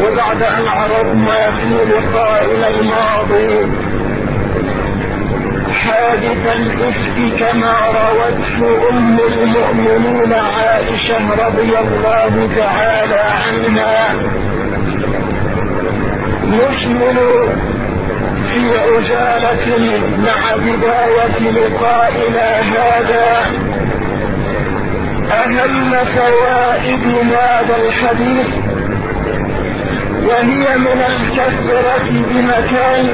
وبعد أن عرضنا في لقائنا الماضي حادث الإفك كما روته أم المؤمنين عائشة رضي الله تعالى عنها. نشمل في عجالة مع بداية لقائنا هذا. أهم فوائد هذا الحديث وهي من الكثرة بمكان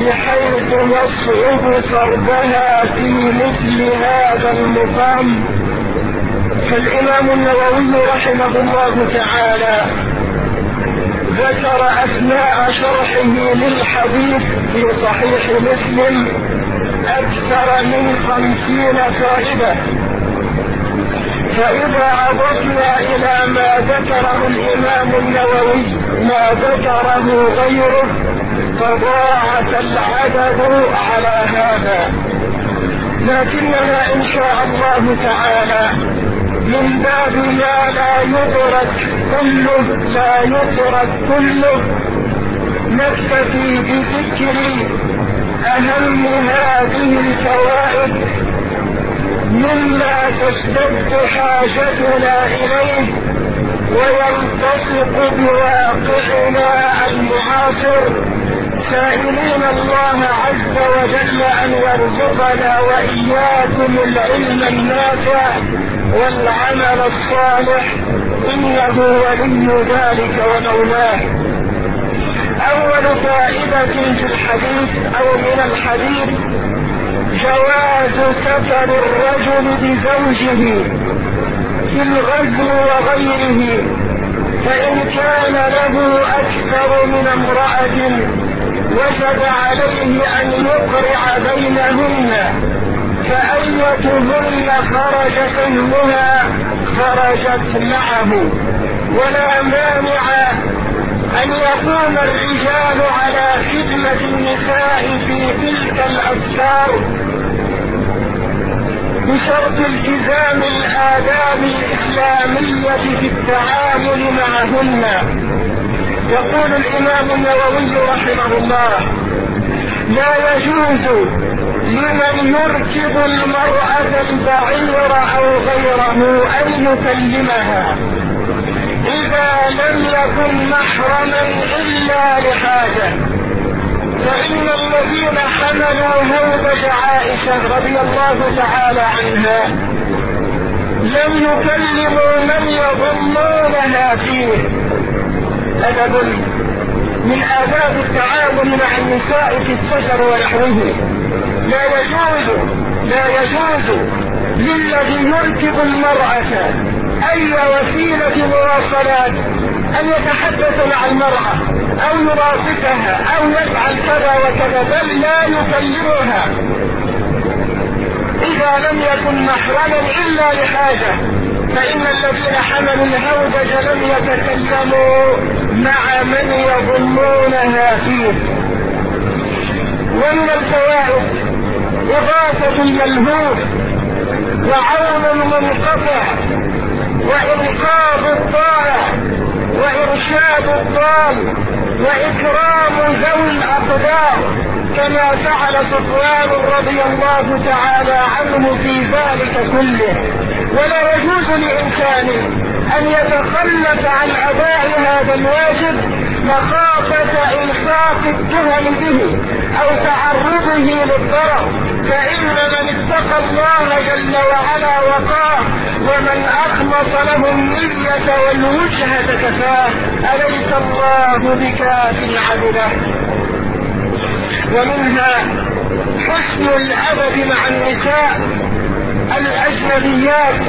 بحيث يصعب سردها في مثل هذا المقام. فالإمام النووي رحمه الله تعالى ذكر أثناء شرحه للحديث في صحيح مسلم أكثر من خمسين فائدة فإذا أضفنا إلى ما ذكره الإمام النووي ما ذكره غيره تضاعف العدد على هذا. لكننا إن شاء الله تعالى من باب ما لا يدرك كله لا يدرك كله نكتفي بذكر أهم هذه الفوائد مما تشتد حاجتنا إليه ويلتصق بواقعنا المعاصر. سائلين الله عز وجل أن يرزقنا وإياكم العلم النافع والعمل الصالح. إنه ولي ذلك ومولاه. أول فائدة في الحديث أو من الحديث جواز سفر الرجل بزوجه في الغزو وغيره فإن كان له أكثر من امرأة وجب عليه أن يقرع بينهن فأيتهن خرج فهمها خرجت معه. ولا مانع أن يقوم الرجال على خدمة النساء في تلك الأسفار بشرط التزام الآداب الإسلامية في التعامل معهن. يقول الإمام النووي رحمه الله لا يجوز لمن يركب المرأة البعير أو غيره أن يكلمها إذا لم يكن محرما إلا لحاجة. فإن الذين حملوا هودج عائشة رضي الله تعالى عنها لم يكلموا من يظنونها فيه. أدب من آداب التعامل مع النساء في السفر ونحوه. لا يجوز لا يجوز للذي يركب المرأة أي وسيلة مواصلات أن يتحدث مع المرأة أو يرافقها أو يفعل كذا وكذا بل لا يكلمها. إذا لم يكن محرما إلا لحاجة فإن الذين حملوا الهودج لم يتكلموا مع من يظنونها فيه. ومن الفوائد إغاثة الملهوف وعون المنقطع وإنقاذ الضائع وإرشاد الضال وإكرام ذوي الأقدار كما فعل صفوان رضي الله تعالى عنه في ذلك كله. ولا يجوز لإنسان أن يتخلف عن أداء هذا الواجب مخافة إلصاق التهم به أو تعرضه للضرر. فإن من اتقى الله جل وعلا وقاه ومن أخلص له النية والوجهة كفاه أليس الله بكاف عبده؟ ومنها حسن الأدب مع النساء الأجنبيات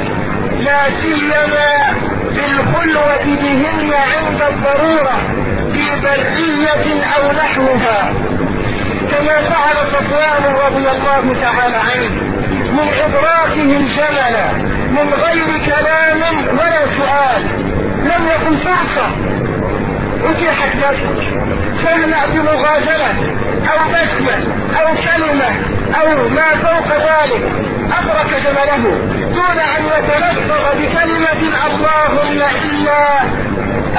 لا سيما في الخلوة بهن عند الضرورة في برية أو نحوها. كما فعل صفوان رضي الله تعالى عنه من إدراكه الجمل من غير كلام ولا سؤال لم يكن فرصة أتيحت نفسك فامنع بمغادرة أو بسمة أو كلمة أو ما فوق ذلك أدرك جمله دون أن يتلفظ بكلمة اللهم إلا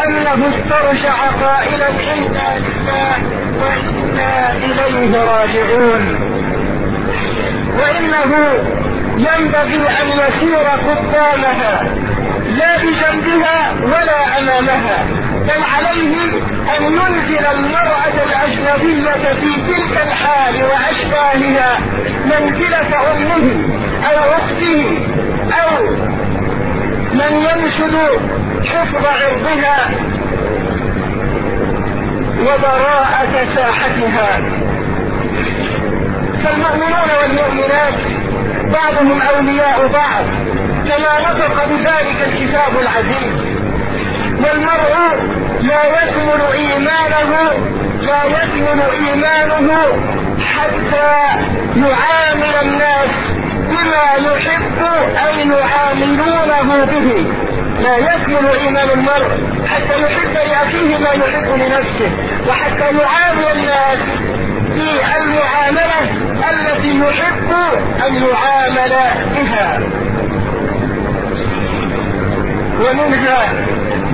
أن انه استرجع قائلا إنا لله وإنا إليه راجعون. وإنه ينبغي أن يسير قدامها لا بجنبها ولا أمامها بل عليه أن ينزل المرأة الاجنبية في تلك الحال وأشباهها منزلة أمه أو أخته أو من ينشد حفظ عرضها وبراءة ساحتها. فالمؤمنون والمؤمنات بعضهم أولياء بعض كما نطق بذلك الكتاب العزيز. والمرء لا يكمل إيمانه لا يكمل إيمانه حتى يعامل الناس بما يحب ان يعاملونه به. لا يكمل إيمان المرء حتى يحب لاخيه ما يحب لنفسه وحتى يعامل الناس في المعاملة التي يحب أن يعامل بها. ومنها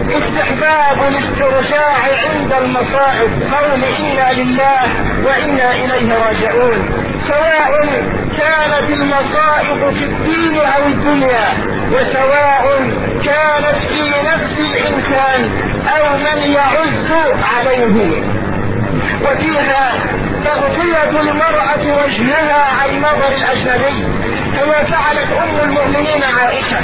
استحباب الاسترجاع عند المصائب قول إنا لله وإنا إليه راجعون. سواء كانت المصائب في الدين أو الدنيا وسواء كانت في نفس الإنسان أو من يعز عليه. وفيها تغطية المرأة وجهها عن نظر الأجنبي. كما فعلت أم المؤمنين عائشة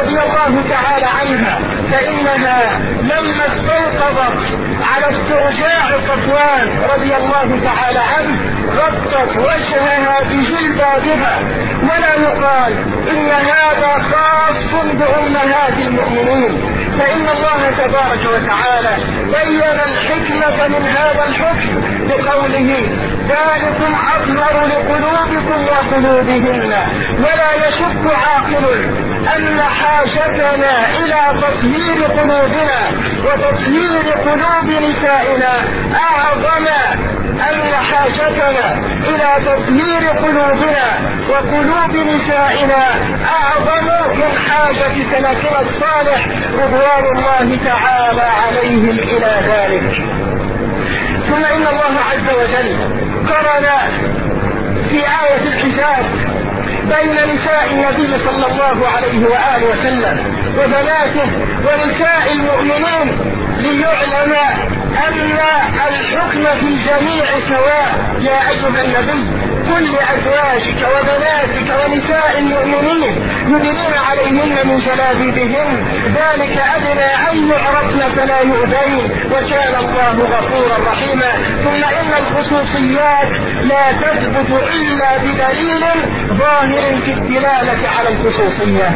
رضي الله تعالى عنها فإنها لما استيقظت على استرجاع صفوان رضي الله تعالى عنه غطت وجهها بجلبابها. ولا يقال إن هذا خاص بأمهات المؤمنين. فإن الله تبارك وتعالى بين الحكمة من هذا الحكم بقوله ذلكم أطهر لقلوبكم وقلوبهن. ولا يشك عاقل أن حاجتنا إلى تطهير قلوبنا وتطهير قلوب نسائنا أعظم أن حاجتنا إلى تطهير قلوبنا وقلوب نسائنا أعظم من حاجة سلفنا الصالح رضوان الله تعالى عليهم إلى ذلك. ثم إن الله عز وجل قرن في آية الحساب بين نساء النبي صلى الله عليه وآله وسلم وبناته ونساء المؤمنين ليعلم أن الحكم في الجميع سواء يا أيها النبي قل لأزواجك وبناتك ونساء المؤمنين يدنين عليهن من جلابيبهن ذلك أدنى أن يعرفن فلا يؤذين. وكان الله غفورا رحيما. ثم إن الخصوصيات لا تثبت إلا بدليل ظاهر في الدلالة على الخصوصية.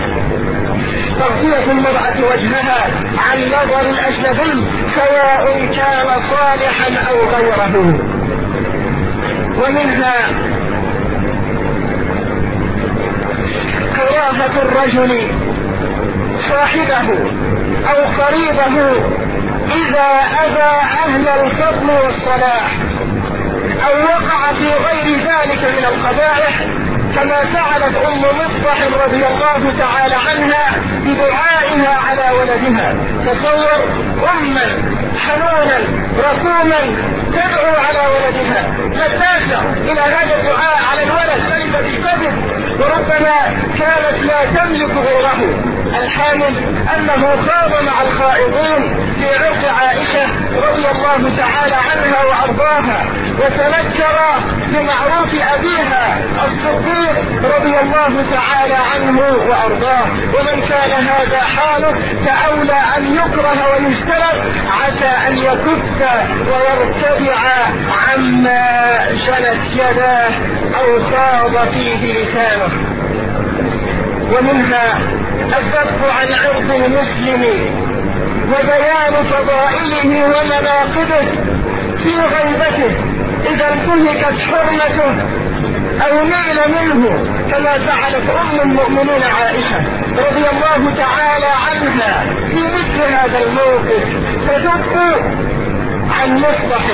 تغطية المرأة وجهها عن نظر الأجنبي سواء كان صالحا أو غيره. ومنها كراهة الرجل صاحبه أو قريبه إذا أذى أهل الفضل والصلاح أو وقع في غير ذلك من القبائح كما فعلت أم مصبح رضي الله تعالى عنها بدعائها على ولدها. تصور أما حنونا رسوما تدعو على ولدها. لتاسع إلى هذا الدعاء على الولد كلمه الكذب وربما كانت لا تملك غيره. الحامل أنه خاض مع الخائضين في عرض عائشة رضي الله تعالى عنها وأرضاها وتنكر بمعروف أبيها الصديق رضي الله تعالى عنه وأرضاه. ومن كان هذا حاله فأولى أن يكره ويجتنب عسى أن يكف ويرتدع عما جنت يداه أو صاد فيه لسانه. ومنها الذب عن عرض المسلم وبيان فضائله ومناقبه في غيبته إذا انتهكت حرمته أو نيل منه كما فعلت أم المؤمنين عائشة رضي الله تعالى عنها في مثل هذا الموقف تدب عن مصبح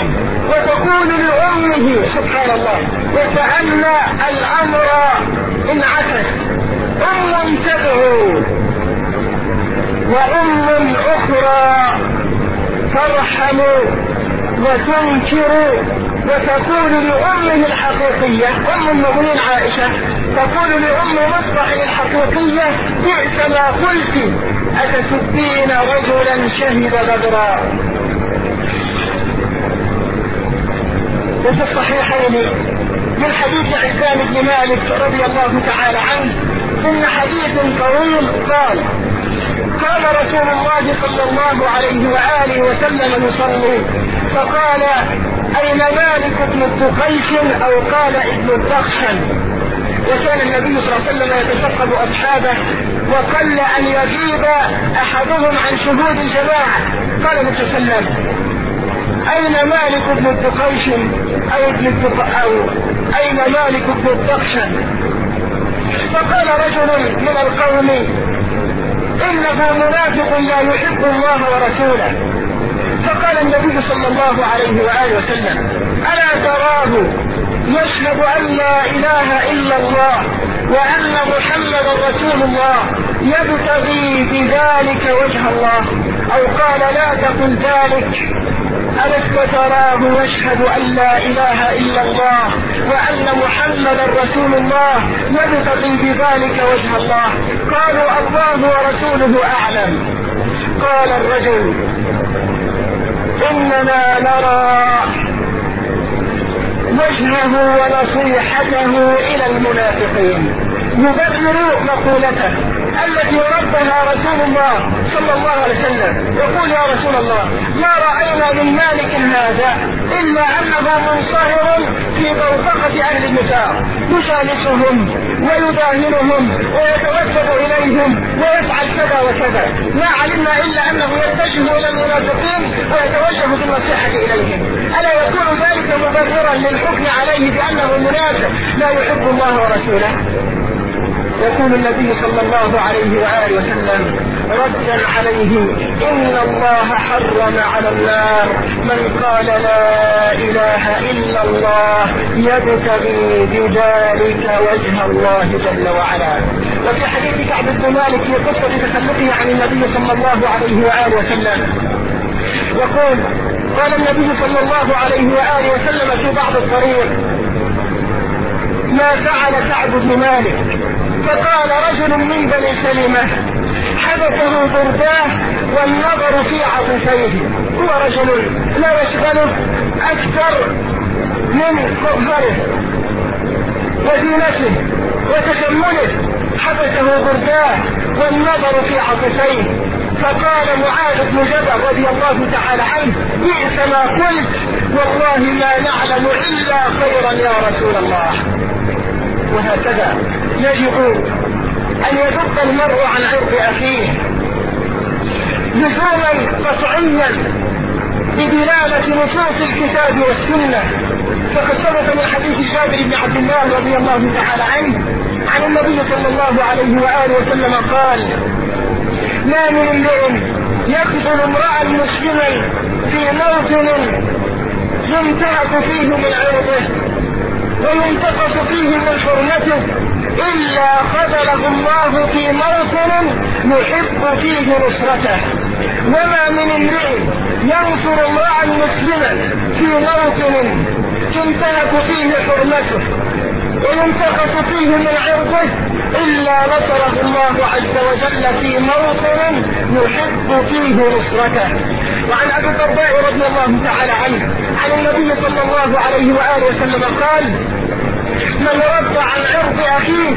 وتقول لأمه سبحان الله وكأن الأمر انعكس ام تدعو وأم أخرى تترحم وتنكر وتقول لأمه الحقيقية. أم المؤمنين عائشة تقول لأم مصبح الحقيقية بئس ما قلت أتسبين رجلا شهد بدرا. وفي الصحيحين من حديث عثمان بن مالك رضي الله تعالى عنه إن حديث طويل قال قال رسول الله صلى الله عليه وآله وسلم يصلي فقال أين مالك بن الدقيش أو قال ابن الدخشن. وكان النبي صلى الله عليه وسلم يتفقد أصحابه وقل أن يغيب أحدهم عن شهود الجماعة. قال النبي وسلم أين مالك بن الدقيش أو ابن الدق... أو أين مالك بن الدخشن؟ فقال رجل من القوم إنه منافق لا يحب الله ورسوله. فقال النبي صلى الله عليه وآله وسلم ألا تراه يشهد أن لا إله إلا الله وأن محمدا رسول الله يبتغي بذلك وجه الله؟ أو قال لا تقل ذلك؟ ألست تراه يشهد أن لا إله إلا الله وأن محمدا رسول الله يبتغي بذلك وجه الله. قالوا الله ورسوله أعلم. قال الرجل إننا نرى وجهه ونصيحته إلى المنافقين. يبرر مقولته. التي ردها رسول الله صلى الله عليه وسلم يقول يا رسول الله ما رأينا من مالك هذا إلا أنه منصهر في موفقة أهل النفاق يجالسهم ويداهنهم ويتوسل إليهم ويفعل كذا وكذا. ما علمنا إلا أنه يتجه إلى المنافقين ويتوجه بالنصيحة إليهم. ألا يكون ذلك مبررا للحكم عليه بأنه منافق لا يحب الله ورسوله. يقول النبي صلى الله عليه وآله وسلم ردا عليه إن الله حرم على النار. من قال لا إله إلا الله يبتغي بذلك وجه الله جل وعلا. وفي حديث كعب بن مالك في قصة تخلقه عن النبي صلى الله عليه وآله وسلم يقول قال النبي صلى الله عليه وآله وسلم في بعض الطريق ما فعل كعب بن مالك فقال رجل من بني سلمة حبسه برداه والنظر في عطفيه هو رجل لا يشغله أكثر من مظهره وزينته وتشمله. حبسه برداه والنظر في عطفيه فقال معاذ بن جبل رضي الله تعالى عنه بئس ما قلت والله ما نعلم إلا خيرا يا رسول الله. وهكذا. يجب أن يدق المرء عن عرض أخيه. لزوما قطعيا بدلالة نصوص الكتاب والسنة. فقد ثبت من حديث جابر بن عبد الله رضي الله تعالى عنه عن النبي صلى الله عليه وآله وسلم قال ما من امرئ يقتل امرأ مسلما في موطن ينتهك فيه من عرضه. وينتقص فيه من حرمته إلا خذله الله في موطن يحب فيه نصرته. وما من امرئ ينصر امرأ مسلما في موطن تنتهك فيه حرمته. وينتقص فيه من عرضه إلا نصره الله عز وجل في موطن يحب فيه نصرته. وعن أبي الدرداء رضي الله تعالى عنه عن النبي صلى الله عليه وآله وسلم قال من رد عن عرض أخيه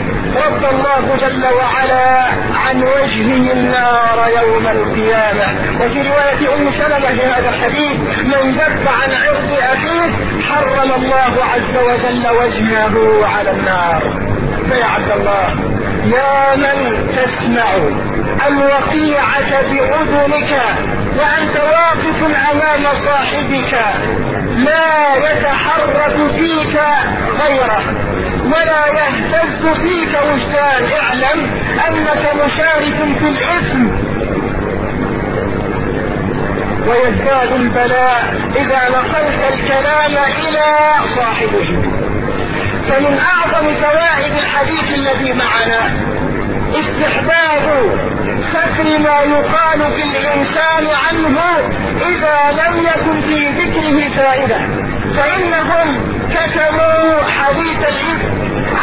رد الله جل وعلا عن وجهه النار يوم القيامة. وفي رواية أم سلمة في هذا الحديث من ذب عن عرض أخيه حرم الله عز وجل وجهه على النار. فيا عبد الله. يا من تسمع الوقيعة بأذنك وأنت واقف أمام صاحبك لا يتحرك فيك غيره ولا يهتز فيك وجدان. اعلم أنك مشارك في الإثم ويزداد البلاء إذا نقلت الكلام إلى صاحبه. فمن أعظم فوائد الحديث الذي معنا. استحباب ستر ما يقال في الإنسان عنه إذا لم يكن في ذكره فائدة. فإنهم كتبوا حديث الإفك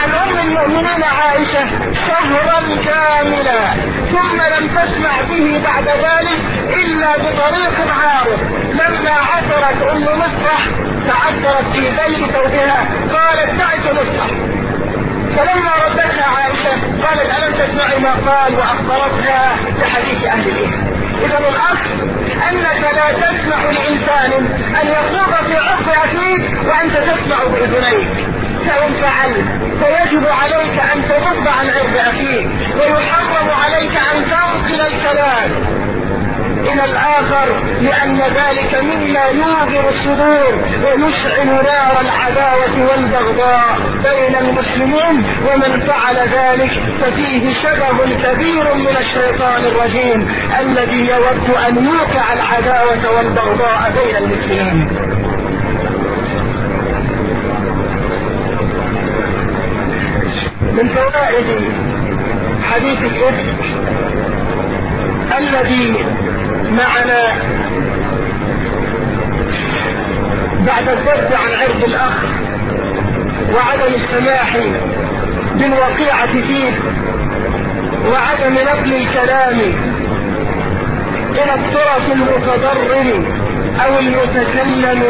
عن أم المؤمنين عائشة شهرا كاملا. ثم لم تسمع به بعد ذلك إلا بطريق عارض. لما عثرت أم مصطح تعثرت في بيت ثوبها قالت تعس مصطح فلما ردتها عائشة قالت ألم تسمعي ما قال وأخبرتها بحديث أهل الإثم إذا الأصل أنك لا تسمح لإنسان أن يخوض في عرض أخيك وأنت تسمع بأذنيك. فإن فعلت فيجب عليك أن ترد عن عرض أخيك ويحرم عليك أن تنقل الكلام. إلى الآخر لأن ذلك مما يوغر الصدور ويشعل نار العداوة والبغضاء بين المسلمين ومن فعل ذلك ففيه شبه كبير من الشيطان الرجيم الذي يود أن يوقع العداوة والبغضاء بين المسلمين. من فوائد حديث الإفك الذي معنا بعد الضرب عن عرض الأخ وعدم السماح بالوقيعة فيه وعدم نقل الكلام إلى الطرف المتضرر أو المتكلم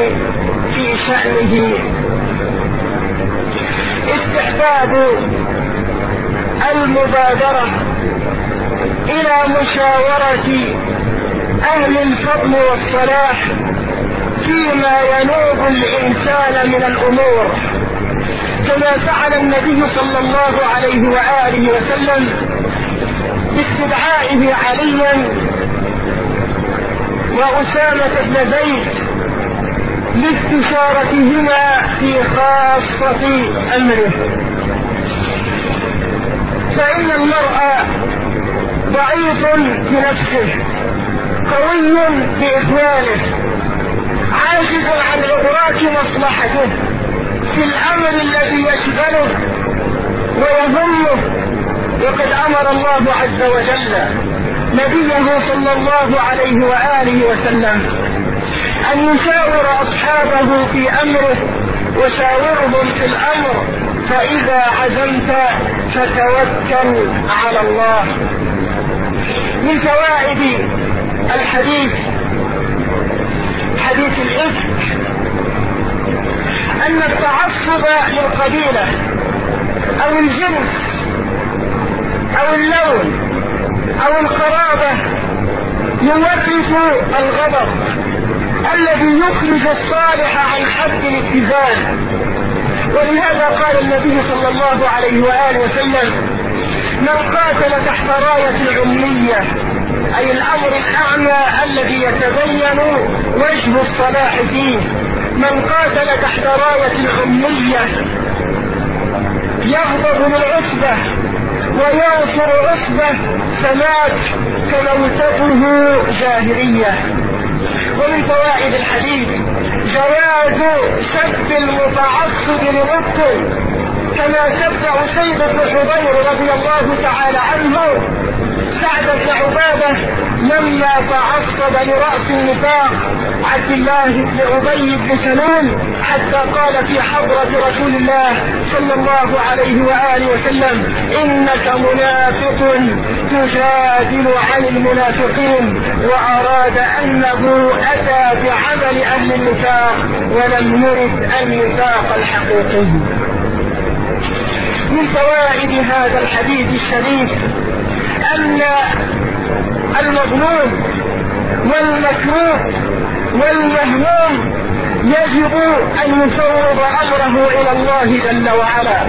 في شأنه. استحباب المبادرة إلى مشاورة أهل الفضل والصلاح فيما ينوب الإنسان من الأمور. كما فعل النبي صلى الله عليه وآله وسلم باستدعائه عليا وأسامة بن زيد لاستشارتهما في خاصة أمره. فإن المرء ضعيف في نفسه قوي في إخوانه عاجز عن إدراك مصلحته في الأمر الذي يشغله ويهمه وقد أمر الله عز وجل نبيه صلى الله عليه وآله وسلم أن يشاور أصحابه في أمره وشاورهم في الأمر. فإذا عزمت فتوكل على الله. من فوائد الحديث حديث الإفك أن التعصب للقبيلة أو الجنس أو اللون أو القرابة يوقف الغضب الذي يخرج الصالح عن حد الاتزان. ولهذا قال النبي صلى الله عليه وآله وسلم من قاتل تحت راية الأمية أي الأمر الأعمى الذي يتبين وجه الصلاح فيه من قاتل تحت راية الأمية يغضب للعصبة وينصر عصبة فمات فموتته جاهلية. ومن فوائد الحديث جواز سب المتعصب لمبطل كما سب أسيد بن حضير رضي الله تعالى عنه سعد بن عبادة لما تعصب لرأس النفاق عبد الله بن أبي بن سلول حتى قال في حضرة رسول الله صلى الله عليه وآله وسلم إنك منافق تجادل عن المنافقين وأراد أنه أتى بعمل أهل النفاق ولم يرد النفاق الحقيقي. من فوائد هذا الحديث الشريف أن المظلوم والمكروه والمهموم يجب أن يفوض أمره إلى الله جل وعلا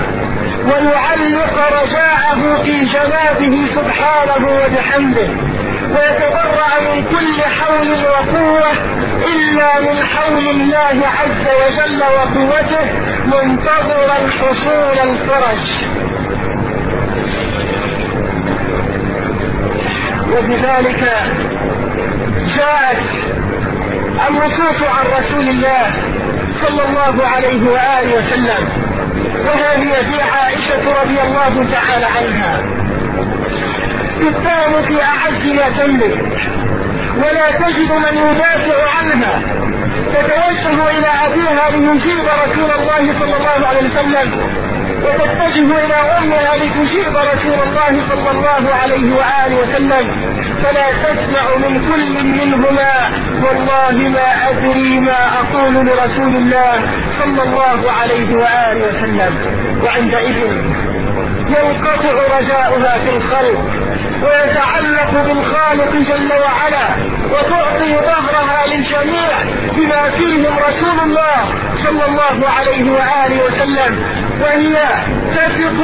ويعلق رجاءه في جنابه سبحانه وبحمده ويتبرأ من كل حول وقوة إلا من حول الله عز وجل وقوته منتظرا حصول الفرج. وبذلك جاءت النصوص عن رسول الله صلى الله عليه وآله وسلم وها هي في عائشة رضي الله تعالى عنها. تتهم في أعز ما تملك ولا تجد من يدافع عنها. تتوجه إلى أبيها ليجيب رسول الله صلى الله عليه وسلم وتتجه إلى أمها لتجيب رسول الله صلى الله عليه وآله وسلم فلا تسمع من كل منهما والله ما أدري ما أقول لرسول الله صلى الله عليه وآله وسلم. وعندئذ ينقطع رجاؤها في الخلق ويتعلق بالخالق جل وعلا وتعطي ظهرها للجميع بما فيهم رسول الله صلى الله عليه وآله وسلم. وهي تثق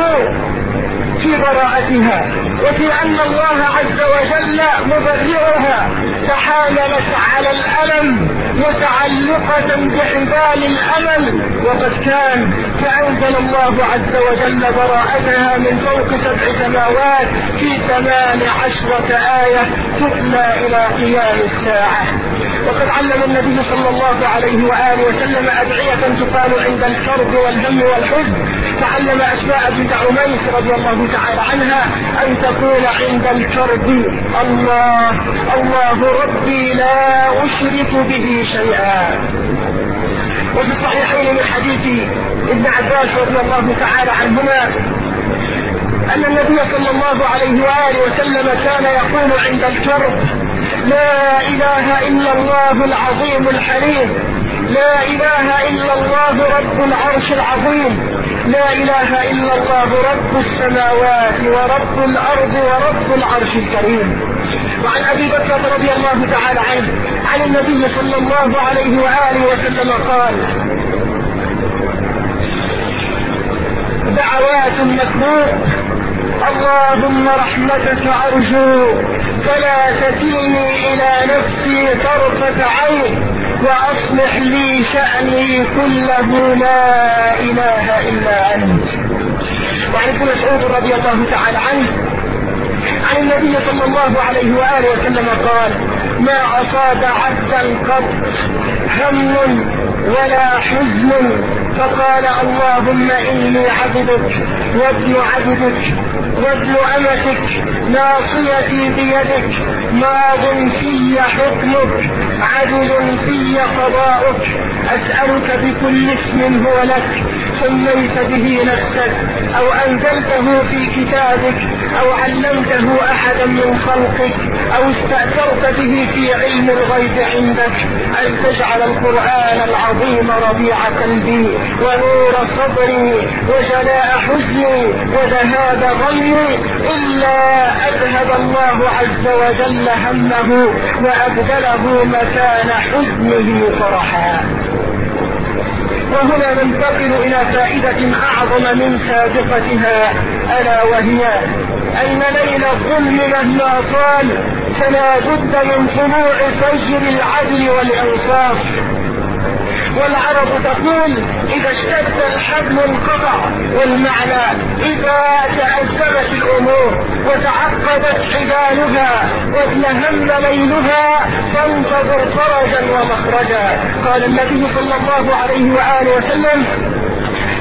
في براءتها وفي أن الله عز وجل مبرئها تحاملت على الألم. متعلقة بحبال الأمل وقد كان فأنزل الله عز وجل براءتها من فوق سبع سماوات في ثمان عشرة آية تتلى إلى قيام الساعة. وقد علم النبي صلى الله عليه وآله وسلم أدعية تقال عند الكرب والهم والحزن. تعلم أسماء بنت عميس رضي الله تعالى عنها أن تقول عند الكرب الله الله ربي لا أشرك به شيئا. وفي الصحيحين من حديث ابن عباس رضي الله تعالى عنهما أن النبي صلى الله عليه وآله وسلم كان يقول عند الكرب لا إله إلا الله العظيم الحليم لا إله إلا الله رب العرش العظيم. لا إله إلا الله رب السماوات ورب الأرض ورب العرش الكريم. وعن أبي بكر رضي الله تعالى عنه عن النبي صلى الله عليه وآله وسلم قال دعوات مسموع اللهم رحمتك أرجو فلا تكلني إلى نفسي طرفة عين وأصلح لي شأني كله لا إله مسعود رضي الله تعالى عنه عن النبي صلى الله عليه وآله وسلم قال ما أصاب عبدا قط هم ولا حزن فقال اللهم إني عبدك وابن عبدك وابن أمتك ناصيتي بيدك ماض في حكمك عدل في قضاؤك أسألك بكل اسم هو لك سميت به نفسك أو أنزلته في كتابك أو علمته أحدا من خلقك. أو استأثرت به في علم الغيب عندك أن تجعل القرآن العظيم ربيع قلبي ونور صدري وجلاء حزني وذهاب غمي إلا أذهب الله عز وجل همه وأبدله مكان حزنه فرحا. وهنا ننتقل إلى فائدة أعظم من سابقتها ألا وهي أن ليل الظلم مهما طال فلا بد من طلوع فجر العدل والإنصاف. والعرب تقول إذا اشتد الحبل انقطع والمعنى إذا تأزمت الأمور وتعقدت حبالها وازلهم ليلها فانتظر فرجا ومخرجا. قال النبي صلى الله عليه وآله وسلم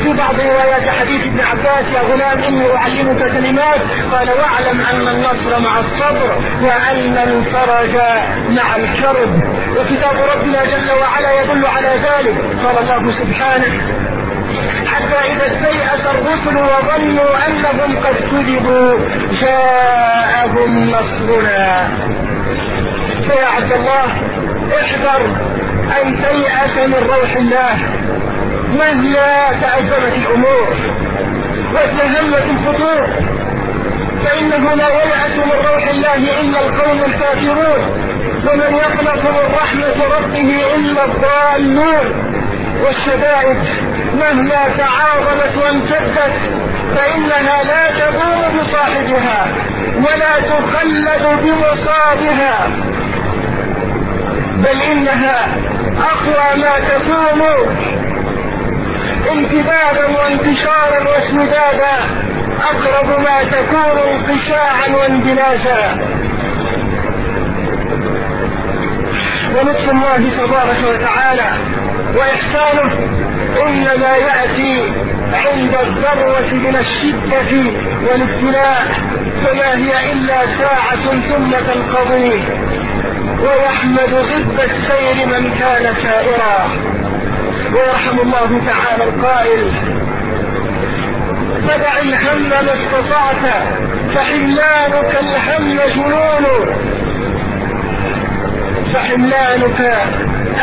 في بعض روايات حديث ابن عباس يا غلام إني أعلمك كلمات. قال واعلم أن النصر مع الصبر وأن الفرج مع الكرب. وكتاب ربنا جل وعلا يدل على ذلك. قال الله سبحانه حتى إذا استيأس الرسل وظنوا أنهم قد كذبوا جاءهم نصرنا. فيا عبد الله احذر أن تيأس من روح الله. مهما تأزمت الأمور وتهمت الفتور فإنه لا ييأس من روح الله إلا القوم الكافرون ومن يقنط من رحمة ربه إلا الضالون. والشدائد مهما تعاظمت وامتدت فإنها لا تقوم بصاحبها ولا تخلد بمصابها. بل إنها أقوى ما تكون امتدادا وانتشارا واسودادا أقرب ما تكون انقشاعا واندلاسا ولطف الله تبارك وتعالى وإحسانه إنما يأتي عند الذروة من الشدة والابتلاء فما هي إلا ساعة ثم تنقضي. ويحمد ضد السير من كان سائرا. ويرحم الله تعالى القائل فدع الهم ما استطعت فحملانك الهم جنون. فحملانك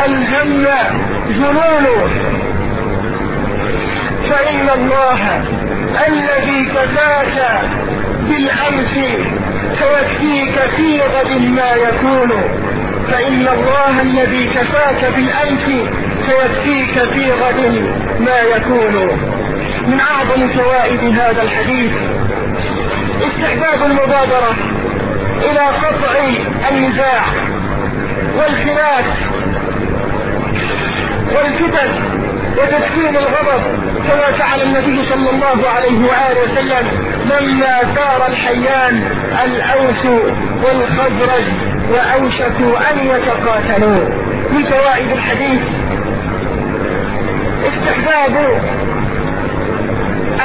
الهم جنون. فإن الله الذي كفاك بالأمس سيكفيك في غد ما يكون. فإن الله الذي كفاك بالأمس سيكفيك في غد ما يكون. من أعظم فوائد هذا الحديث استحباب المبادرة إلى قطع النزاع والخلاف والفتن وتسكين الغضب كما فعل النبي صلى الله عليه وآله وسلم. لما ثار الحيان الأوس والخزرج وأوشكوا أن يتقاتلوا من فوائد الحديث استحباب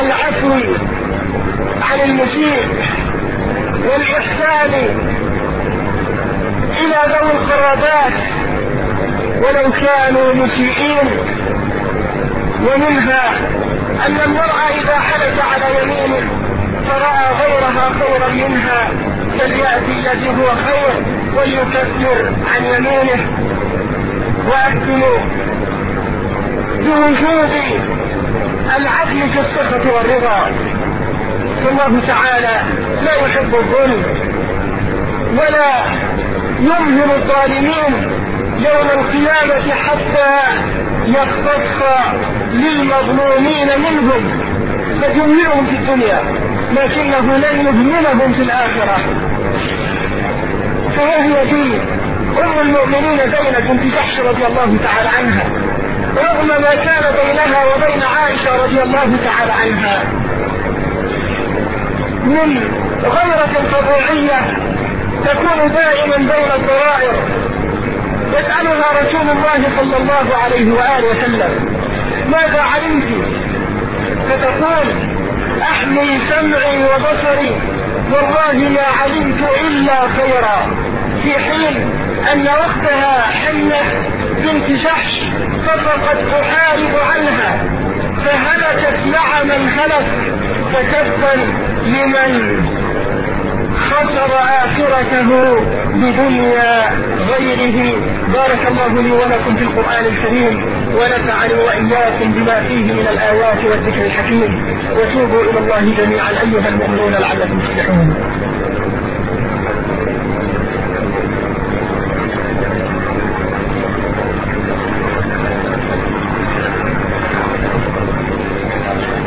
العفو عن المسيء والإحسان إلى ذوي القرابات ولو كانوا مسيئين. ومنها أن المرء إذا حلف على يمين فرأى غيرها خيرا منها فليأتي الذي هو خير وليكفر عن يمينه. وأكملوا بوجود العدل في السخط والرضا. فالله تعالى لا يحب الظلم ولا يمهل الظالمين يوم القيامة حتى يختص للمظلومين منهم فيمهلهم في الدنيا. لكنه لن يهملهم في الآخرة. فهي دي أم المؤمنين زينب بنت جحش رضي الله تعالى عنها رغم ما كان بينها وبين عائشة رضي الله تعالى عنها. من غيرة طبيعية تكون دائما بين الضرائر يسألها رسول الله صلى الله عليه وآله وسلم ماذا علمت؟ فتقول أحمي سمعي وبصري والله ما علمت إلا خيرا. في حين أن أختها حنة بنت جحش فقد تحارب عنها فهلكت مع من هلك فكفا لمن خسر آخرته بدنيا غيره. بارك الله لي ولكم في القرآن الكريم ونفعني وإياكم بما فيه من الآيات والذكر الحكيم. وتوبوا إلى الله جميعا أيها المؤمنون لعلكم تفلحون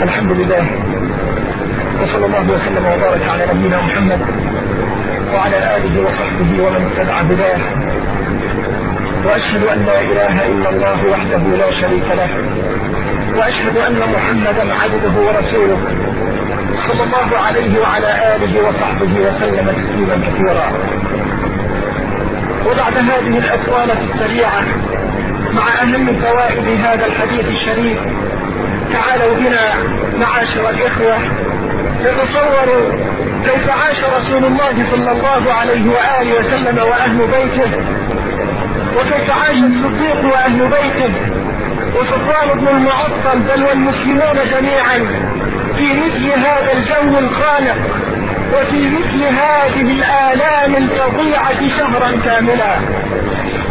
الحمد لله وصلى الله وسلم وبارك على نبينا محمد وعلى آله وصحبه ومن اتبع هداه. وأشهد أن لا إله إلا الله وحده لا شريك له. وأشهد أن محمدا عبده ورسوله. صلى الله عليه وعلى آله وصحبه وسلم تسليما كثيرا. وبعد هذه الأطوالة السريعة مع أهم فوائد هذا الحديث الشريف تعالوا بنا معاشر الإخوة نتصور كيف عاش رسول الله صلى الله عليه وآله وسلم وأهل بيته وكيف عاش الصديق وأهل بيته وصفوان بن المعطل بل والمسلمون جميعا في مثل هذا الجو الخانق وفي مثل هذه الآلام الفظيعة شهرا كاملا.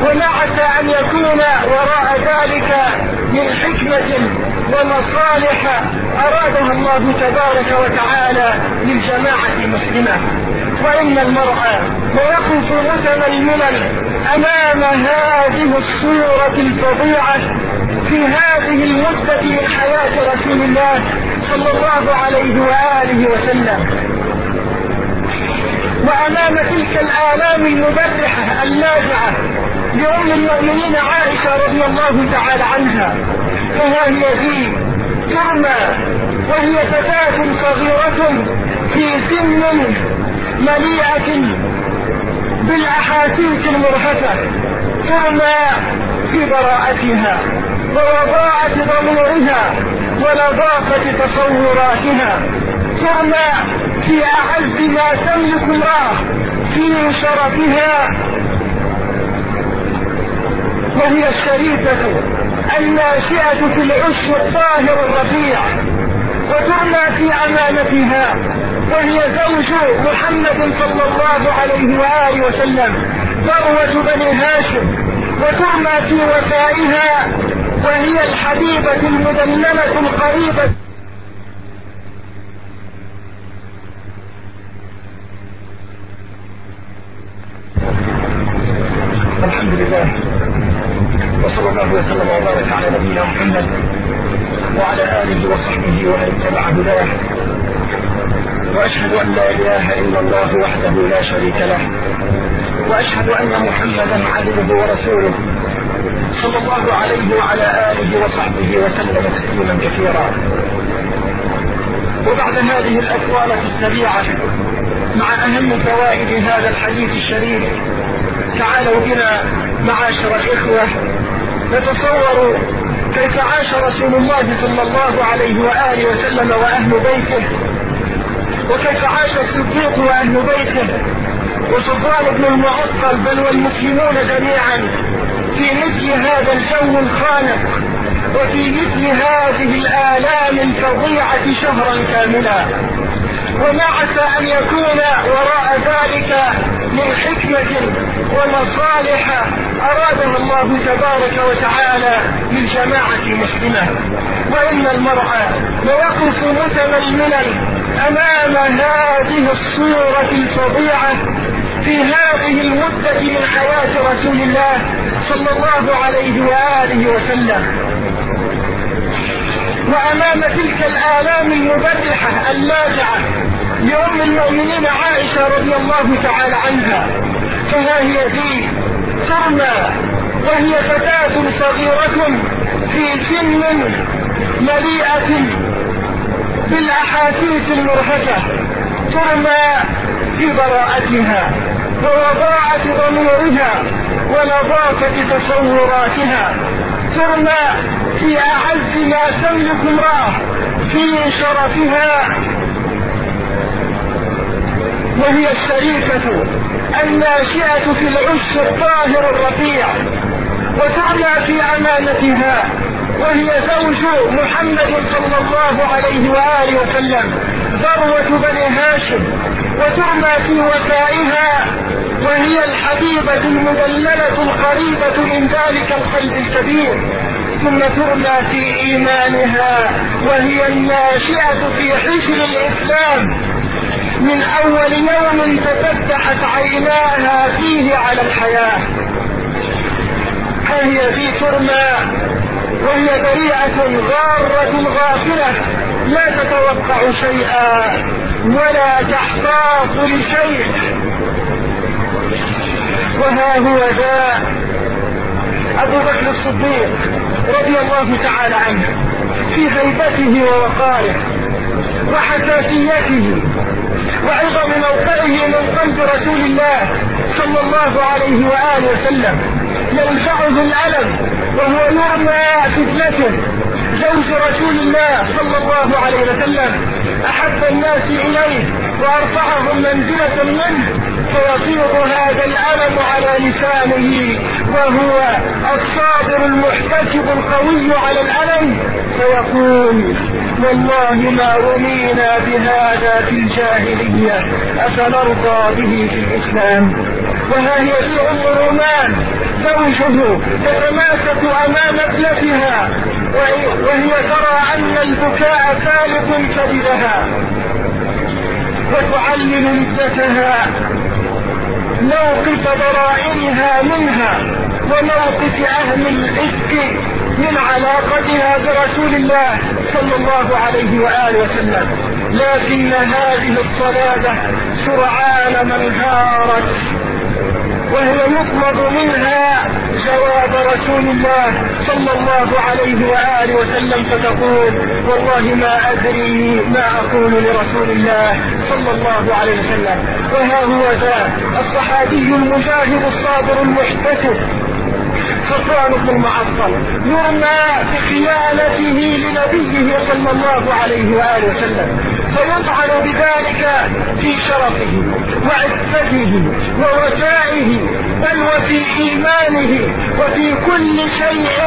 وما عسى أن يكون وراء ذلك من حكمة ومصالح أرادها الله تبارك وتعالى للجماعة المسلمة. وإن المرء ليقف متميلا أمام هذه الصورة الفظيعة في هذه المدة من حياة رسول الله صلى الله عليه وآله وسلم. وأمام تلك الآلام المبرحة النافعة لأم المؤمنين عائشة رضي الله تعالى عنها فها هي ذي ترمى وهي فتاة صغيرة في سن مليئة بالأحاسيس المرهفة ترمى في براءتها ووضاعة ضميرها ولطافة تصوراتها ترمى في أعز ما تملك امرأة في شرفها وهي الشريفة. الناشئة في العش الطاهر الرفيع وترمى في أمانتها وهي زوج محمد صلى الله عليه وآله وسلم ذروة بني هاشم وترمى في وفائها وهي الحبيبة المدللة القريبة الحمد لله وصلى الله وسلم وبارك على نبينا محمد وعلى اله وصحبه ومن اتبع هداه واشهد ان لا اله الا الله وحده لا شريك له وأشهد أن محمدا عبده ورسوله. صلى الله عليه وعلى آله وصحبه وسلم تسليما كثيرا. وبعد هذه الاقوال السريعة مع أهم فوائد هذا الحديث الشريف تعالوا بنا معاشر الإخوة. نتصور كيف عاش رسول الله صلى الله عليه وآله وسلم وأهل بيته. وكيف عاش الصديق وأهل بيته وصفوان بن المعطل بل والمسلمون جميعا في مثل هذا الجو الخانق وفي مثل هذه الآلام الفظيعة شهرا كاملا. وما عسى أن يكون وراء ذلك من حكمة ومصالح أرادها الله تبارك وتعالى للجماعة المسلمة وإن المرء ليقف متململا أمام هذه الصورة الفظيعة في هذه المدة من حياة رسول الله صلى الله عليه وآله وسلم. وأمام تلك الآلام المبرحة اللاذعة لأم المؤمنين عائشة رضي الله تعالى عنها فها هي ذي ترمى وهي فتاة صغيرة في سن مليئة بالأحاسيس المرهفة ترمى ببراءتها ووضاعة ضميرها ونظافة تصوراتها ترمى في أعز ما تملك امرأة في شرفها. وهي الشريفة الناشئة في العش الطاهر الرفيع وتعلى في أمانتها. وهي زوج محمد صلى الله عليه وآله وسلم ذروة بني هاشم وترمى في وفائها وهي الحبيبة المدللة القريبة من ذلك القلب الكبير ثم ترمى في إيمانها وهي الناشئة في حجر الإسلام. من أول يوم تفتحت عيناها فيه على الحياة. هي في ترمى وهي بريئة غارة غافلة لا تتوقع شيئا ولا تحتاط لشيء. وها هو ذا أبو بكر الصديق رضي الله تعالى عنه في هيبته ووقاره وحساسيته وعظم موقعه من قلب رسول الله صلى الله عليه وآله وسلم ينفعه الألم وهو يرمى فتنته زوج رسول الله صلى الله عليه وسلم. أحب الناس إليه وأرفعهم منزلة منه فيصير هذا الألم على لسانه وهو الصابر المحتسب القوي على الألم. فيقول والله ما رمينا بهذا في الجاهلية أفنرضى به في الإسلام. وها هي في أم رومان زوجه تتماسك أمام ابنتها وهي ترى أن البكاء فالق كبدها وتعلل ابنتها موقف ضرائرها منها وموقف أهل الإفك من علاقتها برسول الله صلى الله عليه وآله وسلم. لكن هذه الصلابة سرعان ما انهارت وهي يطلب منها جواب رسول الله صلى الله عليه وآله وسلم فتقول والله ما أدري ما أقول لرسول الله صلى الله عليه وسلم. وها هو ذا الصحابي المجاهد الصابر المحتسب. صفوان بن المعطل يرمى بخيانته لنبيه صلى الله عليه وآله وسلم. فيطعن بذلك في شرفه وعزته ووفائه بل وفي إيمانه وفي كل شيء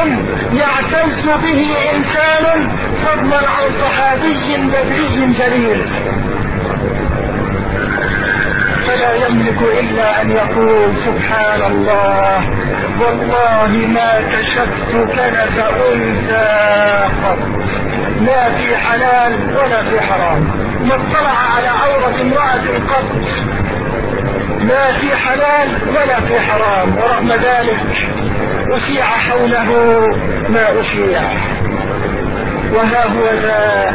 يعتز به إنسان فضلا عن صحابي بدري جليل. فلا يملك إلا أن يقول سبحان الله. والله ما كشفت كنف أنثى. قط لا في حلال ولا في حرام. ما اطلع على عورة امرأة قط. لا في حلال ولا في حرام. ورغم ذلك أشيع حوله ما أشيع. وها هو ذا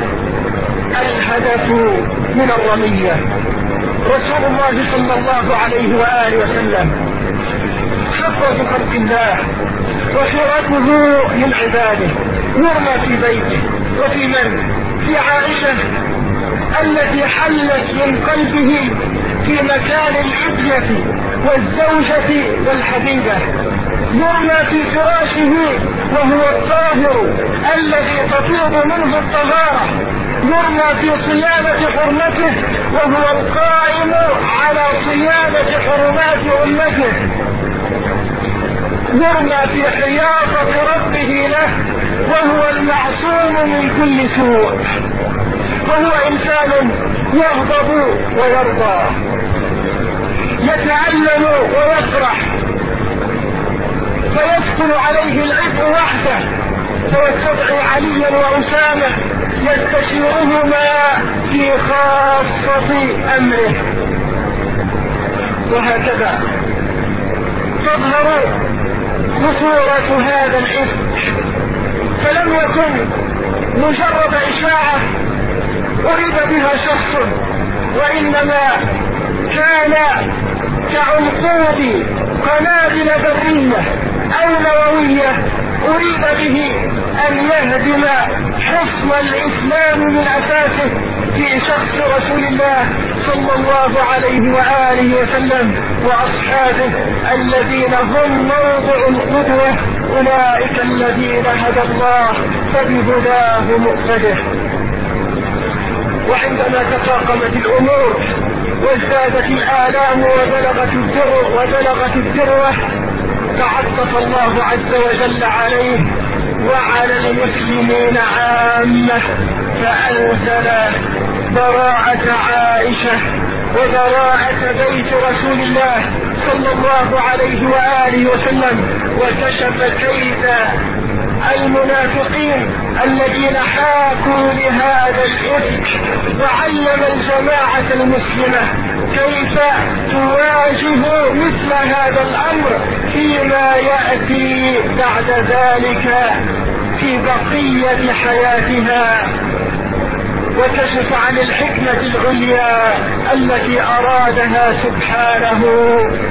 الهدف من الرمية. رسول الله صلى الله عليه وآله وسلم. صفوة خلق الله وخيرته من عباده. يرمى في بيته وفي من؟ في عائشة التي حلت من قلبه في مكان الابنة والزوجة والحبيبة. يرمى في فراشه وهو الطاهر الذي تفيض منه الطهارة. يرمى في صيانة حرمته وهو القائم على صيانة حرمات أمته. يرمى في حياطة ربه له وهو المعصوم من كل سوء. وهو إنسان يغضب ويرضى يتعلم ويفرح فيسكن عليه العبء وحده. فيستدعي عليا وأسامة يستشيرهما في خاصة أمره. وهكذا. تظهر خطورة هذا الإفك. فلم يكن مجرد إشاعة أريد بها شخص وإنما كان كعنقود قنابل برية أو نووية أريد به أن يهدم حصن الإسلام من أساسه في شخص رسول الله صلى الله عليه وآله وسلم وأصحابه الذين هم موضع القدوة أولئك الذين هدى الله فبهداه مقتده. وعندما تفاقمت الأمور وازدادت الآلام وبلغت الذروة وبلغت الذروة تعطف الله عز وجل عليه وعلى المسلمين عامة فأنزل براءة عائشة وبراءة بيت رسول الله صلى الله عليه وآله وسلم وكشف كيد المنافقين الذين حاكوا لهذا الإفك وعلم الجماعة المسلمة. كيف تواجه مثل هذا الأمر فيما يأتي بعد ذلك في بقية حياتها؟ وكشف عن الحكمة العليا التي أرادها سبحانه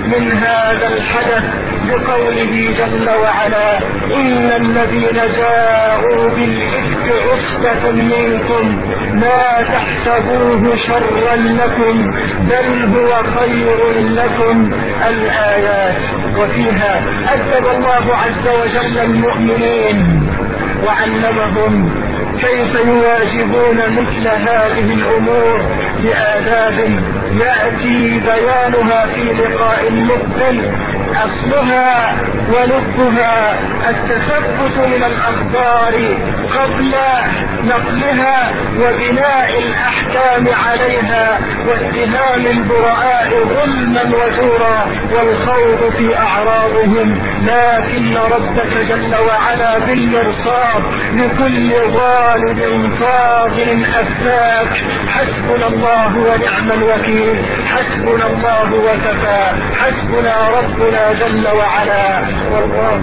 من هذا الحدث بقوله جل وعلا إن الذين جاءوا بالإفك عصبة منكم لا تحسبوه شرا لكم بل هو خير لكم. الآيات وفيها أدب الله عز وجل المؤمنين وعلمهم كيف يواجهون مثل هذه الأمور. بآداب يأتي بيانها في لقاء مقبل أصلها ولبها التثبت من الأخبار قبل نقلها وبناء الأحكام عليها واتهام البراء ظلما وزورا والخوض في أعراضهم. لكن ربك جل وعلا بالمرصاد لكل ظالم فاضل أفاك. حسبنا الله ونعم الوكيل. حسبنا الله وكفى. حسبنا ربنا جل وعلا. والله